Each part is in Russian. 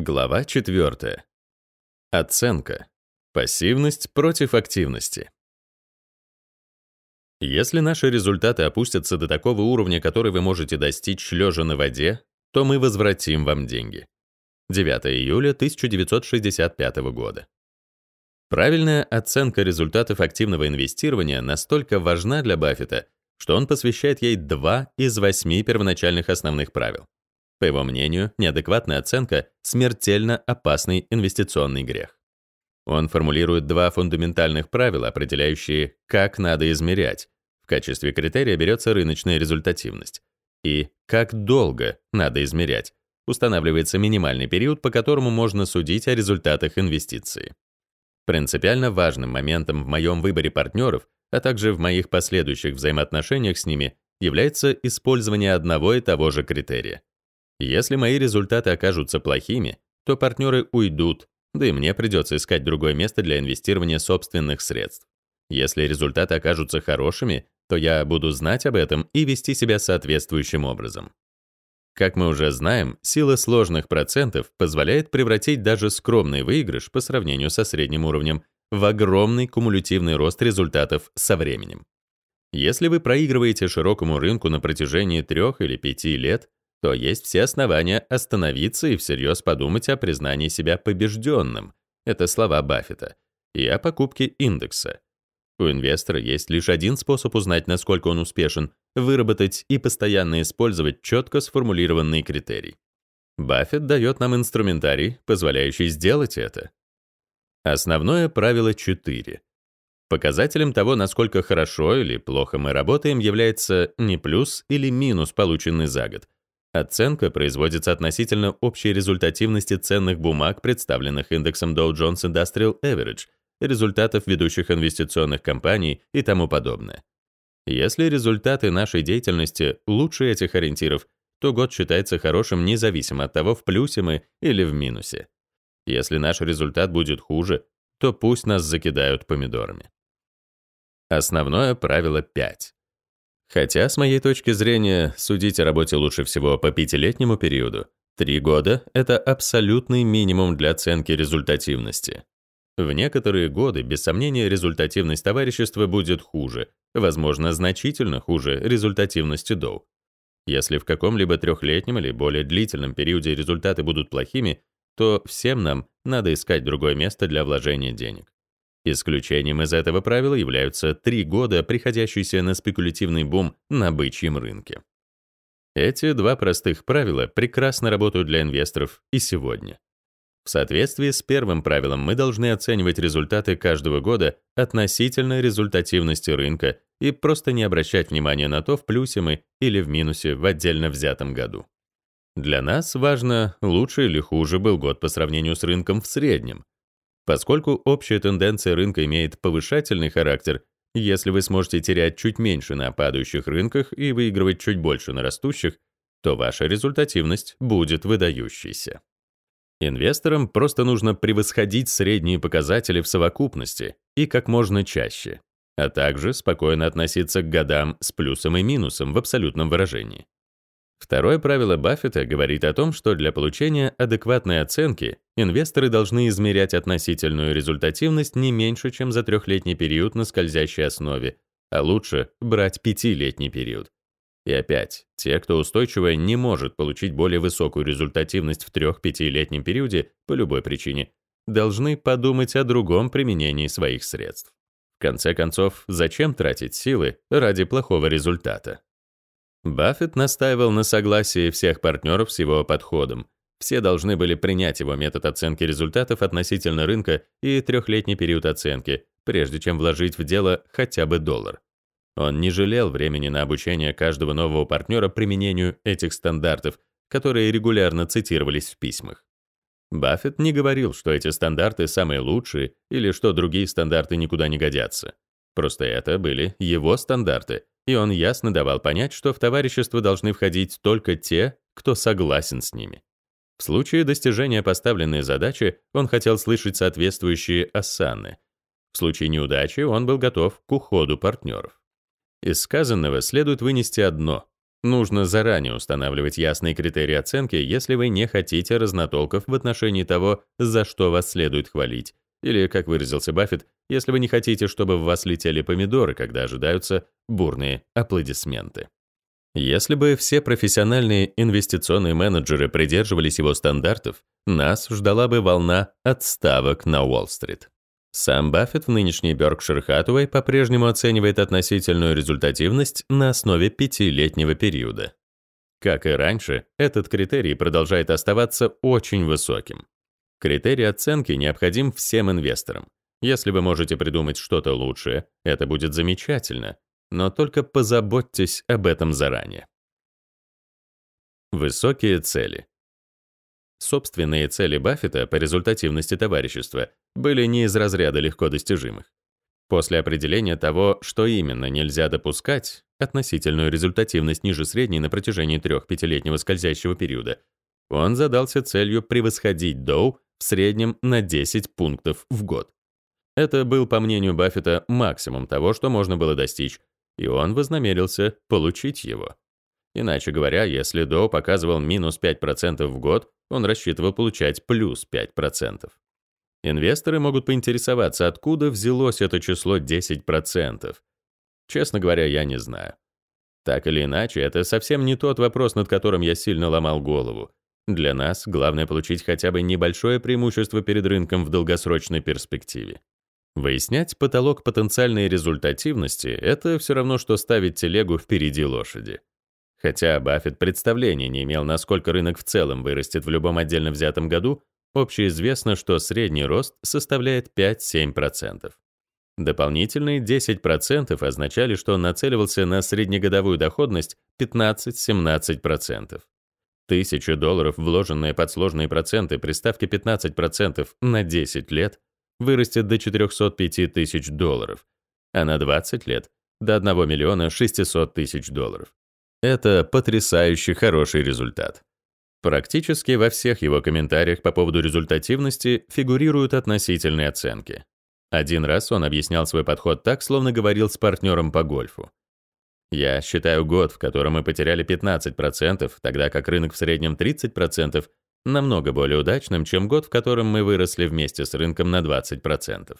Глава 4. Оценка. Пассивность против активности. Если наши результаты опустятся до такого уровня, который вы можете достичь лежа на воде, то мы возвратим вам деньги. 9 июля 1965 года. Правильная оценка результатов активного инвестирования настолько важна для Баффета, что он посвящает ей два из восьми первоначальных основных правил. По его мнению, неадекватная оценка — смертельно опасный инвестиционный грех. Он формулирует два фундаментальных правила, определяющие, как надо измерять. В качестве критерия берется рыночная результативность. И как долго надо измерять. Устанавливается минимальный период, по которому можно судить о результатах инвестиции. Принципиально важным моментом в моем выборе партнеров, а также в моих последующих взаимоотношениях с ними, является использование одного и того же критерия. Если мои результаты окажутся плохими, то партнеры уйдут, да и мне придется искать другое место для инвестирования собственных средств. Если результаты окажутся хорошими, то я буду знать об этом и вести себя соответствующим образом. Как мы уже знаем, сила сложных процентов позволяет превратить даже скромный выигрыш по сравнению со средним уровнем в огромный кумулятивный рост результатов со временем. Если вы проигрываете широкому рынку на протяжении трех или пяти лет, то есть все основания остановиться и всерьез подумать о признании себя побежденным. Это слова Баффета. И о покупке индекса. У инвестора есть лишь один способ узнать, насколько он успешен, выработать и постоянно использовать четко сформулированный критерий. Баффет дает нам инструментарий, позволяющий сделать это. Основное правило 4. Показателем того, насколько хорошо или плохо мы работаем, является не плюс или минус, полученный за год, Оценка производится относительно общей результативности ценных бумаг, представленных индексом Dow Jones Industrial Average, результатов ведущих инвестиционных компаний и тому подобное. Если результаты нашей деятельности лучше этих ориентиров, то год считается хорошим независимо от того, в плюсе мы или в минусе. Если наш результат будет хуже, то пусть нас закидают помидорами. Основное правило 5. Хотя, с моей точки зрения, судить о работе лучше всего по пятилетнему периоду. Три года — это абсолютный минимум для оценки результативности. В некоторые годы, без сомнения, результативность товарищества будет хуже, возможно, значительно хуже результативности Доу. Если в каком-либо трехлетнем или более длительном периоде результаты будут плохими, то всем нам надо искать другое место для вложения денег. Исключением из этого правила являются три года, приходящиеся на спекулятивный бум на бычьем рынке. Эти два простых правила прекрасно работают для инвесторов и сегодня. В соответствии с первым правилом мы должны оценивать результаты каждого года относительно результативности рынка и просто не обращать внимания на то, в плюсе мы или в минусе в отдельно взятом году. Для нас важно, лучше или хуже был год по сравнению с рынком в среднем, Поскольку общая тенденция рынка имеет повышательный характер, если вы сможете терять чуть меньше на падающих рынках и выигрывать чуть больше на растущих, то ваша результативность будет выдающейся. Инвесторам просто нужно превосходить средние показатели в совокупности и как можно чаще, а также спокойно относиться к годам с плюсом и минусом в абсолютном выражении. Второе правило Баффета говорит о том, что для получения адекватной оценки инвесторы должны измерять относительную результативность не меньше, чем за трехлетний период на скользящей основе, а лучше брать пятилетний период. И опять, те, кто устойчиво не может получить более высокую результативность в трех-пятилетнем периоде по любой причине, должны подумать о другом применении своих средств. В конце концов, зачем тратить силы ради плохого результата? Баффет настаивал на согласии всех партнеров с его подходом. Все должны были принять его метод оценки результатов относительно рынка и трехлетний период оценки, прежде чем вложить в дело хотя бы доллар. Он не жалел времени на обучение каждого нового партнера применению этих стандартов, которые регулярно цитировались в письмах. Баффет не говорил, что эти стандарты самые лучшие или что другие стандарты никуда не годятся. Просто это были его стандарты, и он ясно давал понять, что в товарищество должны входить только те, кто согласен с ними. В случае достижения поставленной задачи он хотел слышать соответствующие осанны. В случае неудачи он был готов к уходу партнеров. Из сказанного следует вынести одно. Нужно заранее устанавливать ясные критерии оценки, если вы не хотите разнотолков в отношении того, за что вас следует хвалить. Или, как выразился Баффет, если вы не хотите, чтобы в вас летели помидоры, когда ожидаются бурные аплодисменты. Если бы все профессиональные инвестиционные менеджеры придерживались его стандартов, нас ждала бы волна отставок на Уолл-стрит. Сам Баффет в нынешней Berkshire Hathaway по-прежнему оценивает относительную результативность на основе пятилетнего периода. Как и раньше, этот критерий продолжает оставаться очень высоким. Критерий оценки необходим всем инвесторам. Если вы можете придумать что-то лучшее, это будет замечательно, но только позаботьтесь об этом заранее. Высокие цели. Собственные цели Баффета по результативности товарищества были не из разряда легко достижимых. После определения того, что именно нельзя допускать, относительную результативность ниже средней на протяжении трех-пятилетнего скользящего периода, он задался целью превосходить Доу в среднем на 10 пунктов в год. Это был, по мнению Баффета, максимум того, что можно было достичь, и он вознамерился получить его. Иначе говоря, если Доу показывал минус 5% в год, он рассчитывал получать плюс 5%. Инвесторы могут поинтересоваться, откуда взялось это число 10%. Честно говоря, я не знаю. Так или иначе, это совсем не тот вопрос, над которым я сильно ломал голову. Для нас главное получить хотя бы небольшое преимущество перед рынком в долгосрочной перспективе. Выяснять потолок потенциальной результативности — это все равно, что ставить телегу впереди лошади. Хотя Баффет представления не имел, насколько рынок в целом вырастет в любом отдельно взятом году, общеизвестно, что средний рост составляет 5-7%. Дополнительные 10% означали, что он нацеливался на среднегодовую доходность 15-17%. Тысяча долларов, вложенные под сложные проценты при ставке 15% на 10 лет, вырастет до 405 тысяч долларов, а на 20 лет — до 1 миллиона 600 тысяч долларов. Это потрясающе хороший результат. Практически во всех его комментариях по поводу результативности фигурируют относительные оценки. Один раз он объяснял свой подход так, словно говорил с партнером по гольфу. Я считаю год, в котором мы потеряли 15%, тогда как рынок в среднем 30%, намного более удачным, чем год, в котором мы выросли вместе с рынком на 20%.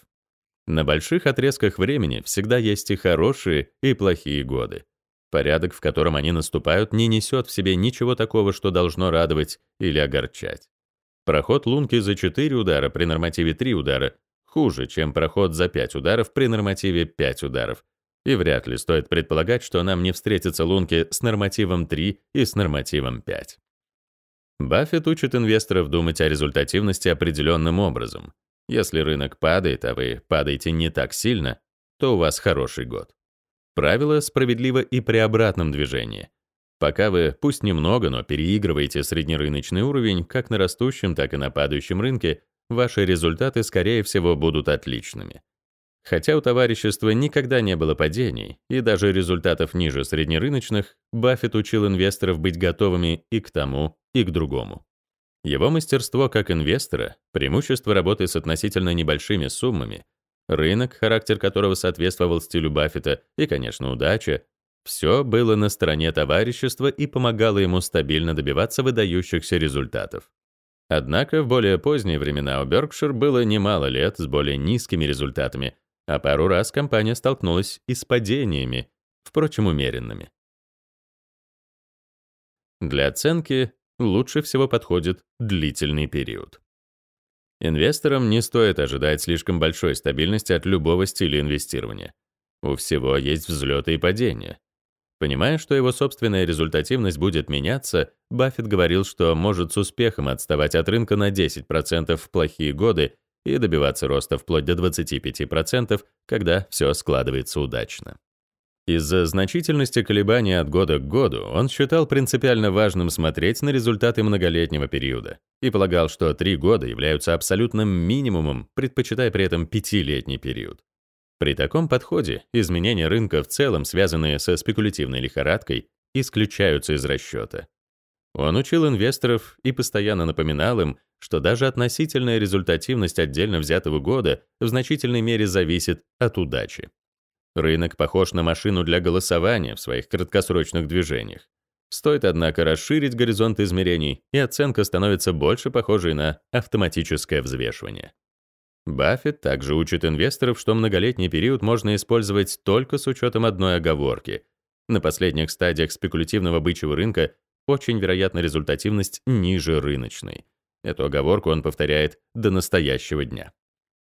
На больших отрезках времени всегда есть и хорошие, и плохие годы. Порядок, в котором они наступают, не несет в себе ничего такого, что должно радовать или огорчать. Проход лунки за 4 удара при нормативе 3 удара хуже, чем проход за 5 ударов при нормативе 5 ударов. И вряд ли стоит предполагать, что нам не встретятся лунки с нормативом 3 и с нормативом 5. Баффет учит инвесторов думать о результативности определенным образом. Если рынок падает, а вы падаете не так сильно, то у вас хороший год. Правило справедливо и при обратном движении. Пока вы, пусть немного, но переигрываете среднерыночный уровень как на растущем, так и на падающем рынке, ваши результаты, скорее всего, будут отличными. Хотя у товарищества никогда не было падений и даже результатов ниже среднерыночных, Баффет учил инвесторов быть готовыми и к тому, и к другому. Его мастерство как инвестора, преимущество работы с относительно небольшими суммами, рынок, характер которого соответствовал стилю Баффета, и, конечно, удача, все было на стороне товарищества и помогало ему стабильно добиваться выдающихся результатов. Однако в более поздние времена у Berkshire было немало лет с более низкими результатами, а пару раз компания столкнулась и с падениями, впрочем, умеренными. Для оценки лучше всего подходит длительный период. Инвесторам не стоит ожидать слишком большой стабильности от любого стиля инвестирования. У всего есть взлеты и падения. Понимая, что его собственная результативность будет меняться, Баффет говорил, что может с успехом отставать от рынка на 10% в плохие годы и добиваться роста вплоть до 25%, когда все складывается удачно. Из-за значительности колебаний от года к году он считал принципиально важным смотреть на результаты многолетнего периода и полагал, что три года являются абсолютным минимумом, предпочитая при этом пятилетний период. При таком подходе изменения рынка в целом, связанные со спекулятивной лихорадкой, исключаются из расчета. Он учил инвесторов и постоянно напоминал им, что даже относительная результативность отдельно взятого года в значительной мере зависит от удачи. Рынок похож на машину для голосования в своих краткосрочных движениях. Стоит, однако, расширить горизонт измерений, и оценка становится больше похожей на автоматическое взвешивание. Баффет также учит инвесторов, что многолетний период можно использовать только с учетом одной оговорки. На последних стадиях спекулятивного бычьего рынка очень вероятна результативность ниже рыночной. Эту оговорку он повторяет до настоящего дня.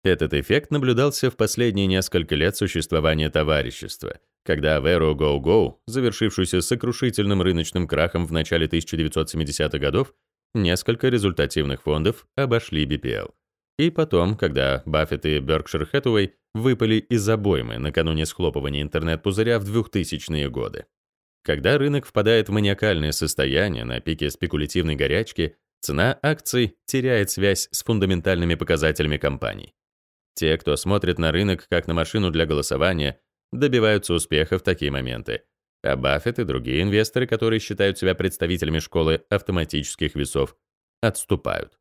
Этот эффект наблюдался в последние несколько лет существования товарищества, когда Vero Go Go, завершившуюся сокрушительным рыночным крахом в начале 1970-х годов, несколько результативных фондов обошли BPL. И потом, когда Баффет и Berkshire Hathaway выпали из обоймы накануне схлопывания интернет-пузыря в 2000-е годы. Когда рынок впадает в маниакальное состояние на пике спекулятивной горячки, цена акций теряет связь с фундаментальными показателями компаний. Те, кто смотрит на рынок как на машину для голосования, добиваются успеха в такие моменты. А Баффет и другие инвесторы, которые считают себя представителями школы автоматических весов, отступают.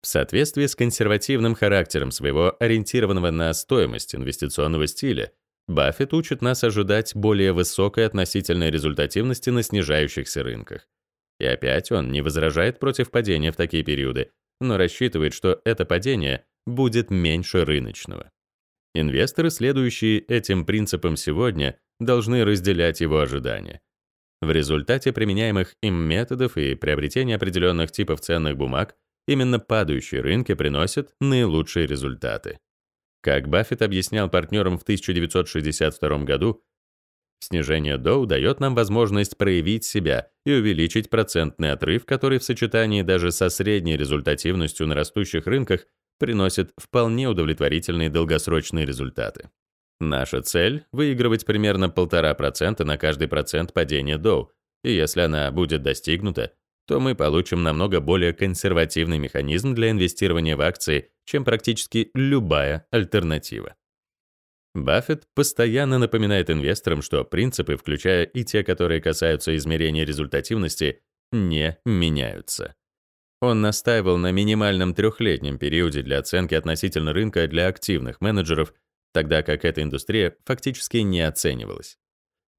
В соответствии с консервативным характером своего ориентированного на стоимость инвестиционного стиля, Баффет учит нас ожидать более высокой относительной результативности на снижающихся рынках. И опять он не возражает против падения в такие периоды, но рассчитывает, что это падение будет меньше рыночного. Инвесторы, следующие этим принципам сегодня, должны разделять его ожидания. В результате применяемых им методов и приобретения определенных типов ценных бумаг именно падающие рынки приносят наилучшие результаты. Как Баффет объяснял партнерам в 1962 году, снижение Доу дает нам возможность проявить себя и увеличить процентный отрыв, который в сочетании даже со средней результативностью на растущих рынках приносит вполне удовлетворительные долгосрочные результаты. Наша цель — выигрывать примерно 1,5% на каждый процент падения Доу, и если она будет достигнута, то мы получим намного более консервативный механизм для инвестирования в акции, чем практически любая альтернатива. Баффет постоянно напоминает инвесторам, что принципы, включая и те, которые касаются измерения результативности, не меняются. Он настаивал на минимальном трехлетнем периоде для оценки относительно рынка для активных менеджеров, тогда как эта индустрия фактически не оценивалась.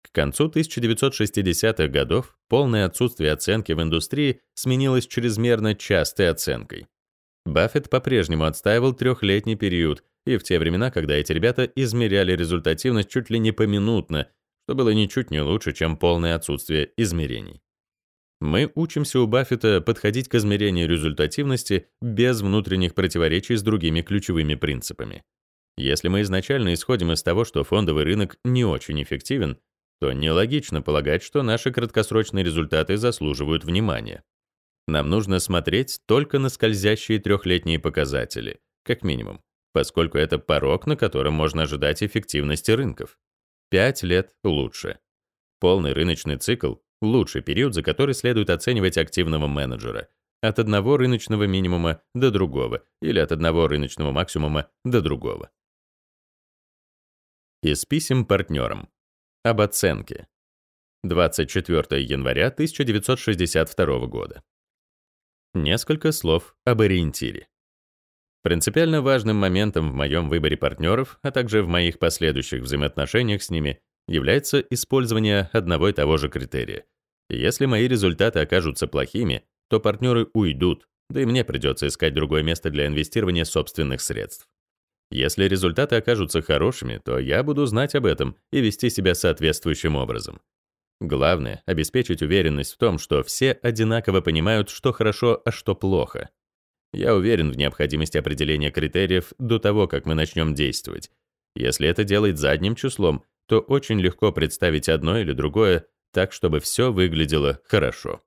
К концу 1960-х годов полное отсутствие оценки в индустрии сменилось чрезмерно частой оценкой. Баффет по-прежнему отстаивал трехлетний период, и в те времена, когда эти ребята измеряли результативность чуть ли не поминутно, что было ничуть не лучше, чем полное отсутствие измерений. Мы учимся у Баффета подходить к измерению результативности без внутренних противоречий с другими ключевыми принципами. Если мы изначально исходим из того, что фондовый рынок не очень эффективен, то нелогично полагать, что наши краткосрочные результаты заслуживают внимания. Нам нужно смотреть только на скользящие трехлетние показатели, как минимум, поскольку это порог, на котором можно ожидать эффективности рынков. Пять лет лучше. Полный рыночный цикл — лучший период, за который следует оценивать активного менеджера, от одного рыночного минимума до другого или от одного рыночного максимума до другого. Из писем партнерам. Об оценке. 24 января 1962 года. Несколько слов об ориентире. Принципиально важным моментом в моем выборе партнеров, а также в моих последующих взаимоотношениях с ними, является использование одного и того же критерия. Если мои результаты окажутся плохими, то партнеры уйдут, да и мне придется искать другое место для инвестирования собственных средств. Если результаты окажутся хорошими, то я буду знать об этом и вести себя соответствующим образом. Главное — обеспечить уверенность в том, что все одинаково понимают, что хорошо, а что плохо. Я уверен в необходимости определения критериев до того, как мы начнем действовать. Если это делать задним числом, то очень легко представить одно или другое так, чтобы все выглядело хорошо.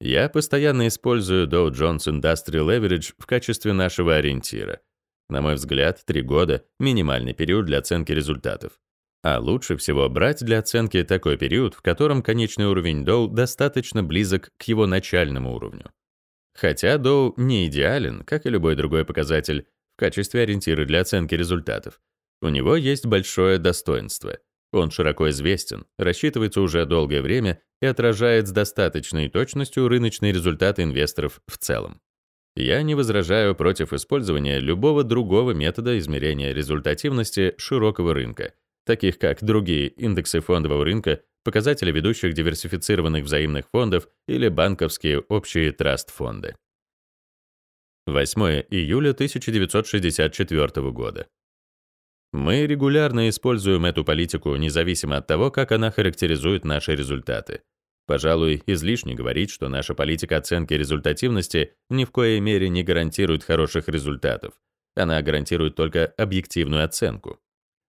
Я постоянно использую Dow Jones Industrial Average в качестве нашего ориентира — на мой взгляд, три года — минимальный период для оценки результатов. А лучше всего брать для оценки такой период, в котором конечный уровень Доу достаточно близок к его начальному уровню. Хотя Доу не идеален, как и любой другой показатель, в качестве ориентира для оценки результатов, у него есть большое достоинство. Он широко известен, рассчитывается уже долгое время и отражает с достаточной точностью рыночные результаты инвесторов в целом. Я не возражаю против использования любого другого метода измерения результативности широкого рынка, таких как другие индексы фондового рынка, показатели ведущих диверсифицированных взаимных фондов или банковские общие траст-фонды. 8 июля 1964 года. Мы регулярно используем эту политику независимо от того, как она характеризует наши результаты. Пожалуй, излишне говорить, что наша политика оценки результативности ни в коей мере не гарантирует хороших результатов. Она гарантирует только объективную оценку.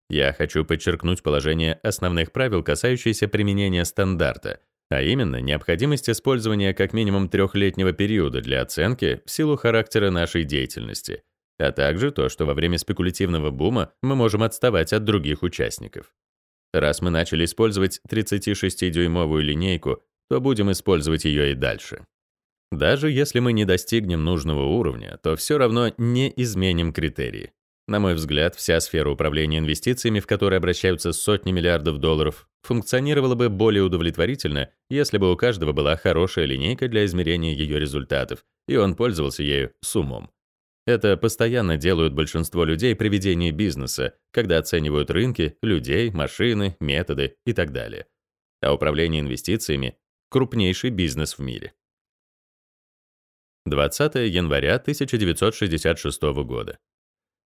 Я хочу подчеркнуть положение основных правил, касающиеся применения стандарта, а именно необходимость использования как минимум трехлетнего периода для оценки в силу характера нашей деятельности, а также то, что во время спекулятивного бума мы можем отставать от других участников. Раз мы начали использовать 36-дюймовую линейку, то будем использовать ее и дальше. Даже если мы не достигнем нужного уровня, то все равно не изменим критерии. На мой взгляд, вся сфера управления инвестициями, в которой обращаются сотни миллиардов долларов, функционировала бы более удовлетворительно, если бы у каждого была хорошая линейка для измерения ее результатов, и он пользовался ею с умом. Это постоянно делают большинство людей при ведении бизнеса, когда оценивают рынки, людей, машины, методы и так далее. А управление инвестициями — крупнейший бизнес в мире. 20 января 1966 года.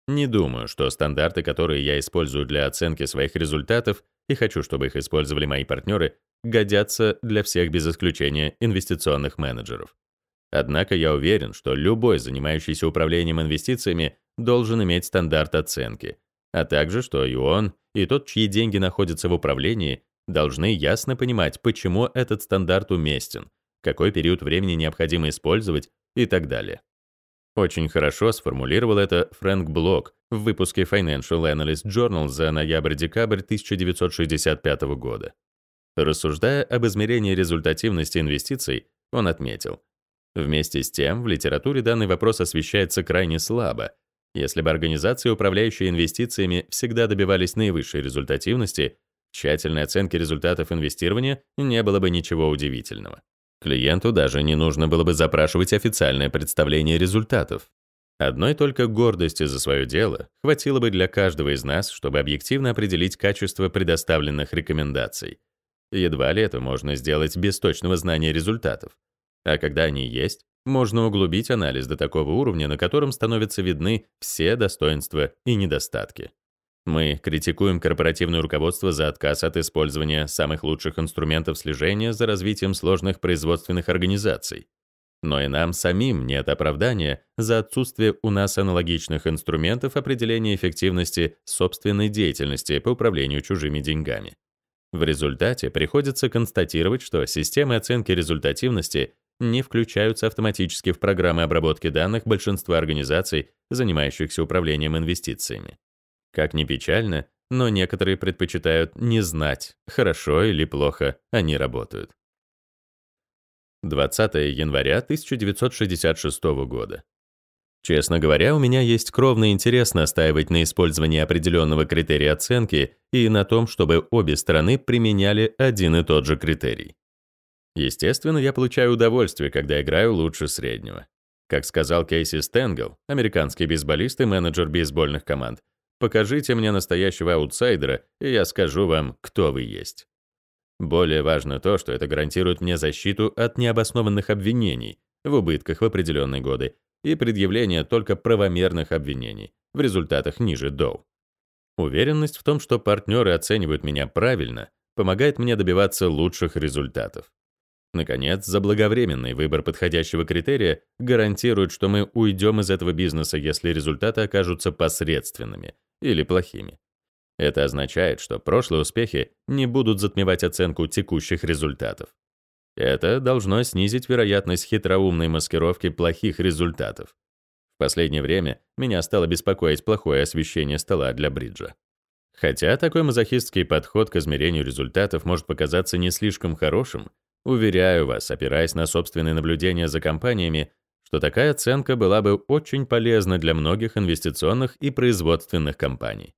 Не думаю, что стандарты, которые я использую для оценки своих результатов и хочу, чтобы их использовали мои партнеры, годятся для всех без исключения инвестиционных менеджеров. Однако я уверен, что любой, занимающийся управлением инвестициями, должен иметь стандарт оценки, а также, что и он, и тот, чьи деньги находятся в управлении, должны ясно понимать, почему этот стандарт уместен, какой период времени необходимо использовать и так далее. Очень хорошо сформулировал это Фрэнк Блок в выпуске Financial Analyst Journal за ноябрь-декабрь 1965 года. Рассуждая об измерении результативности инвестиций, он отметил, Вместе с тем, в литературе данный вопрос освещается крайне слабо. Если бы организации, управляющие инвестициями, всегда добивались наивысшей результативности, тщательной оценки результатов инвестирования не было бы ничего удивительного. Клиенту даже не нужно было бы запрашивать официальное представление результатов. Одной только гордости за свое дело хватило бы для каждого из нас, чтобы объективно определить качество предоставленных рекомендаций. Едва ли это можно сделать без точного знания результатов. А когда они есть, можно углубить анализ до такого уровня, на котором становятся видны все достоинства и недостатки. Мы критикуем корпоративное руководство за отказ от использования самых лучших инструментов слежения за развитием сложных производственных организаций. Но и нам самим нет оправдания за отсутствие у нас аналогичных инструментов определения эффективности собственной деятельности по управлению чужими деньгами. В результате приходится констатировать, что системы оценки результативности не включаются автоматически в программы обработки данных большинства организаций, занимающихся управлением инвестициями. Как ни печально, но некоторые предпочитают не знать, хорошо или плохо они работают. 20 января 1966 года. Честно говоря, у меня есть кровный интерес настаивать на использовании определенного критерия оценки и на том, чтобы обе стороны применяли один и тот же критерий. Естественно, я получаю удовольствие, когда играю лучше среднего. Как сказал Кейси Стенгл, американский бейсболист и менеджер бейсбольных команд, покажите мне настоящего аутсайдера, и я скажу вам, кто вы есть. Более важно то, что это гарантирует мне защиту от необоснованных обвинений в убытках в определенные годы и предъявление только правомерных обвинений в результатах ниже Доу. Уверенность в том, что партнеры оценивают меня правильно, помогает мне добиваться лучших результатов. Наконец, заблаговременный выбор подходящего критерия гарантирует, что мы уйдем из этого бизнеса, если результаты окажутся посредственными или плохими. Это означает, что прошлые успехи не будут затмевать оценку текущих результатов. Это должно снизить вероятность хитроумной маскировки плохих результатов. В последнее время меня стало беспокоить плохое освещение стола для бриджа. Хотя такой мазохистский подход к измерению результатов может показаться не слишком хорошим, Уверяю вас, опираясь на собственные наблюдения за компаниями, что такая оценка была бы очень полезна для многих инвестиционных и производственных компаний.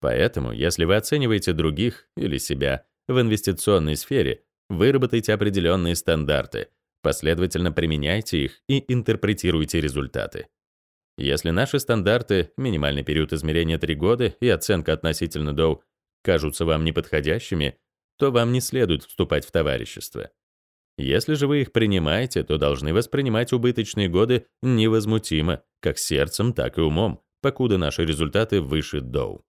Поэтому, если вы оцениваете других или себя в инвестиционной сфере, выработайте определенные стандарты, последовательно применяйте их и интерпретируйте результаты. Если наши стандарты, минимальный период измерения 3 года и оценка относительно Доу, кажутся вам неподходящими, то вам не следует вступать в товарищество. Если же вы их принимаете, то должны воспринимать убыточные годы невозмутимо, как сердцем, так и умом, покуда наши результаты выше Доу.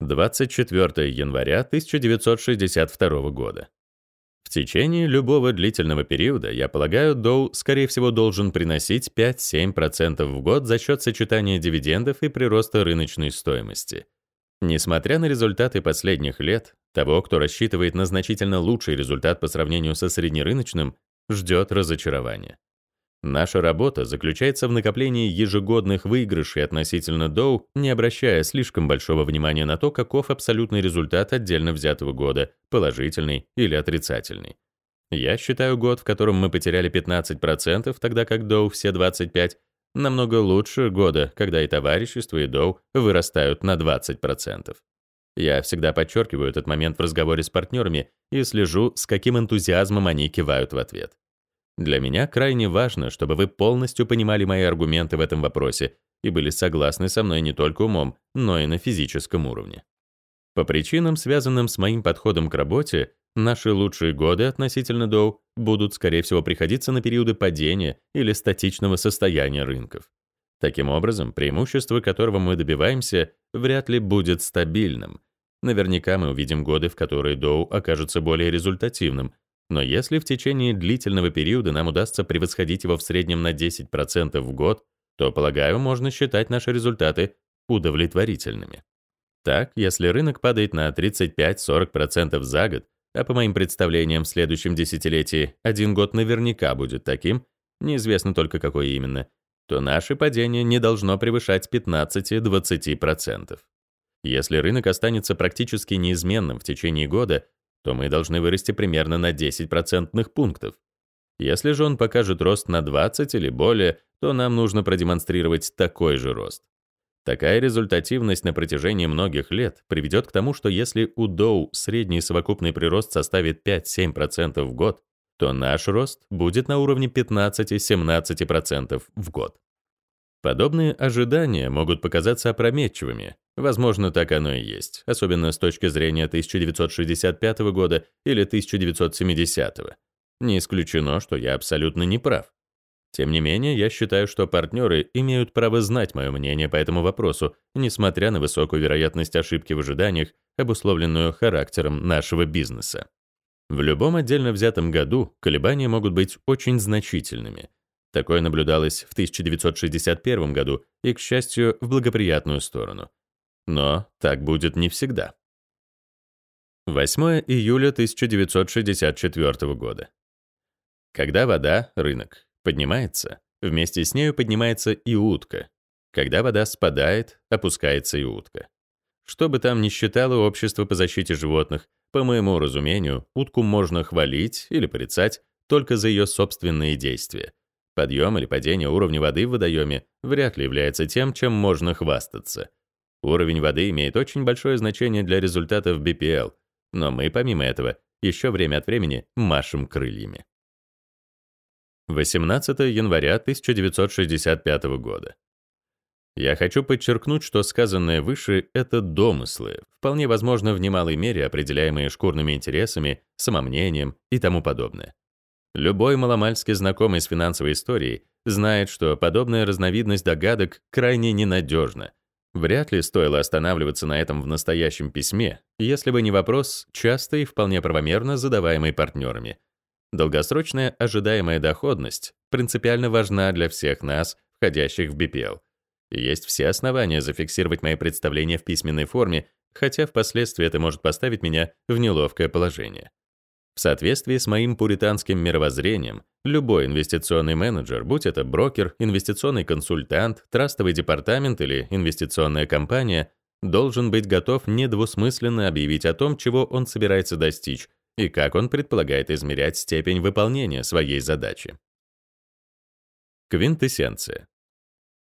24 января 1962 года. В течение любого длительного периода, я полагаю, Доу, скорее всего, должен приносить 5-7% в год за счет сочетания дивидендов и прироста рыночной стоимости. Несмотря на результаты последних лет, того, кто рассчитывает на значительно лучший результат по сравнению со среднерыночным, ждет разочарование. Наша работа заключается в накоплении ежегодных выигрышей относительно Доу, не обращая слишком большого внимания на то, каков абсолютный результат отдельно взятого года, положительный или отрицательный. Я считаю год, в котором мы потеряли 15%, тогда как Доу все 25%, намного лучше года, когда и товарищество, и Доу вырастают на 20%. Я всегда подчеркиваю этот момент в разговоре с партнерами и слежу, с каким энтузиазмом они кивают в ответ. Для меня крайне важно, чтобы вы полностью понимали мои аргументы в этом вопросе и были согласны со мной не только умом, но и на физическом уровне. По причинам, связанным с моим подходом к работе, наши лучшие годы относительно Доу будут, скорее всего, приходиться на периоды падения или статичного состояния рынков. Таким образом, преимущество которого мы добиваемся, вряд ли будет стабильным. Наверняка мы увидим годы, в которые Доу окажется более результативным, но если в течение длительного периода нам удастся превосходить его в среднем на 10% в год, то, полагаю, можно считать наши результаты удовлетворительными. Так, если рынок падает на 35-40% за год, а по моим представлениям в следующем десятилетии один год наверняка будет таким, неизвестно только какой именно, то наше падение не должно превышать 15-20%. Если рынок останется практически неизменным в течение года, то мы должны вырасти примерно на 10 процентных пунктов. Если же он покажет рост на 20 или более, то нам нужно продемонстрировать такой же рост. Такая результативность на протяжении многих лет приведет к тому, что если у Доу средний совокупный прирост составит 5-7% в год, то наш рост будет на уровне 15-17% в год. Подобные ожидания могут показаться опрометчивыми. Возможно, так оно и есть, особенно с точки зрения 1965 года или 1970. -го. Не исключено, что я абсолютно не прав. Тем не менее, я считаю, что партнеры имеют право знать мое мнение по этому вопросу, несмотря на высокую вероятность ошибки в ожиданиях, обусловленную характером нашего бизнеса. В любом отдельно взятом году колебания могут быть очень значительными — Такое наблюдалось в 1961 году и, к счастью, в благоприятную сторону. Но так будет не всегда. 8 июля 1964 года. Когда вода, рынок, поднимается, вместе с нею поднимается и утка. Когда вода спадает, опускается и утка. Что бы там ни считало общество по защите животных, по моему разумению, утку можно хвалить или порицать только за ее собственные действия, Подъем или падение уровня воды в водоеме вряд ли является тем, чем можно хвастаться. Уровень воды имеет очень большое значение для результатов BPL, но мы, помимо этого, еще время от времени машем крыльями. 18 января 1965 года. Я хочу подчеркнуть, что сказанное выше — это домыслы, вполне возможно в немалой мере определяемые шкурными интересами, самомнением и тому подобное. Любой маломальски знакомый с финансовой историей знает, что подобная разновидность догадок крайне ненадежна. Вряд ли стоило останавливаться на этом в настоящем письме, если бы не вопрос, часто и вполне правомерно задаваемый партнерами. Долгосрочная ожидаемая доходность принципиально важна для всех нас, входящих в BPL. есть все основания зафиксировать мои представления в письменной форме, хотя впоследствии это может поставить меня в неловкое положение. В соответствии с моим пуританским мировоззрением, любой инвестиционный менеджер, будь это брокер, инвестиционный консультант, трастовый департамент или инвестиционная компания, должен быть готов недвусмысленно объявить о том, чего он собирается достичь и как он предполагает измерять степень выполнения своей задачи. Квинтэссенция.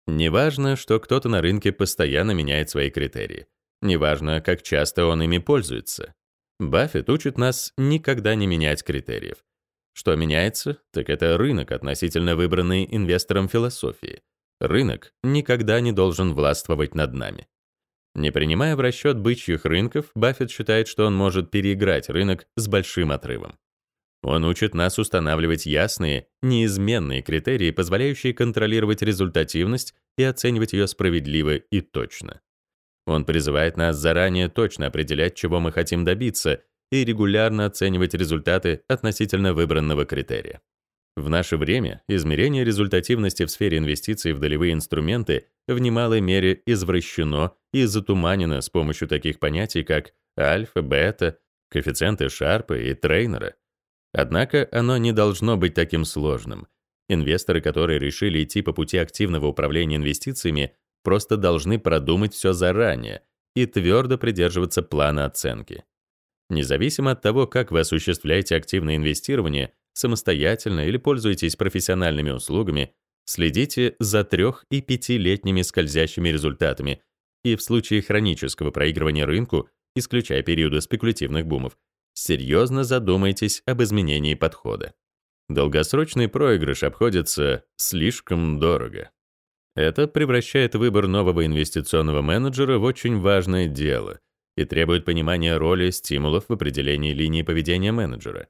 Неважно, что кто-то на рынке постоянно меняет свои критерии. Неважно, как часто он ими пользуется. Баффет учит нас никогда не менять критериев. Что меняется, так это рынок относительно выбранной инвестором философии. Рынок никогда не должен властвовать над нами. Не принимая в расчет бычьих рынков, Баффет считает, что он может переиграть рынок с большим отрывом. Он учит нас устанавливать ясные, неизменные критерии, позволяющие контролировать результативность и оценивать ее справедливо и точно. Он призывает нас заранее точно определять, чего мы хотим добиться, и регулярно оценивать результаты относительно выбранного критерия. В наше время измерение результативности в сфере инвестиций в долевые инструменты в немалой мере извращено и затуманено с помощью таких понятий, как альфа, бета, коэффициенты Шарпа и Трейнера. Однако оно не должно быть таким сложным. Инвесторы, которые решили идти по пути активного управления инвестициями, просто должны продумать все заранее и твердо придерживаться плана оценки. Независимо от того, как вы осуществляете активное инвестирование, самостоятельно или пользуетесь профессиональными услугами, следите за трех- и пятилетними скользящими результатами и в случае хронического проигрывания рынку, исключая периоды спекулятивных бумов, серьезно задумайтесь об изменении подхода. Долгосрочный проигрыш обходится слишком дорого. Это превращает выбор нового инвестиционного менеджера в очень важное дело и требует понимания роли стимулов в определении линии поведения менеджера.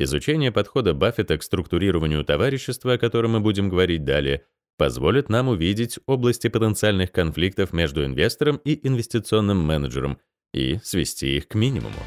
Изучение подхода Баффета к структурированию товарищества, о котором мы будем говорить далее, позволит нам увидеть области потенциальных конфликтов между инвестором и инвестиционным менеджером и свести их к минимуму.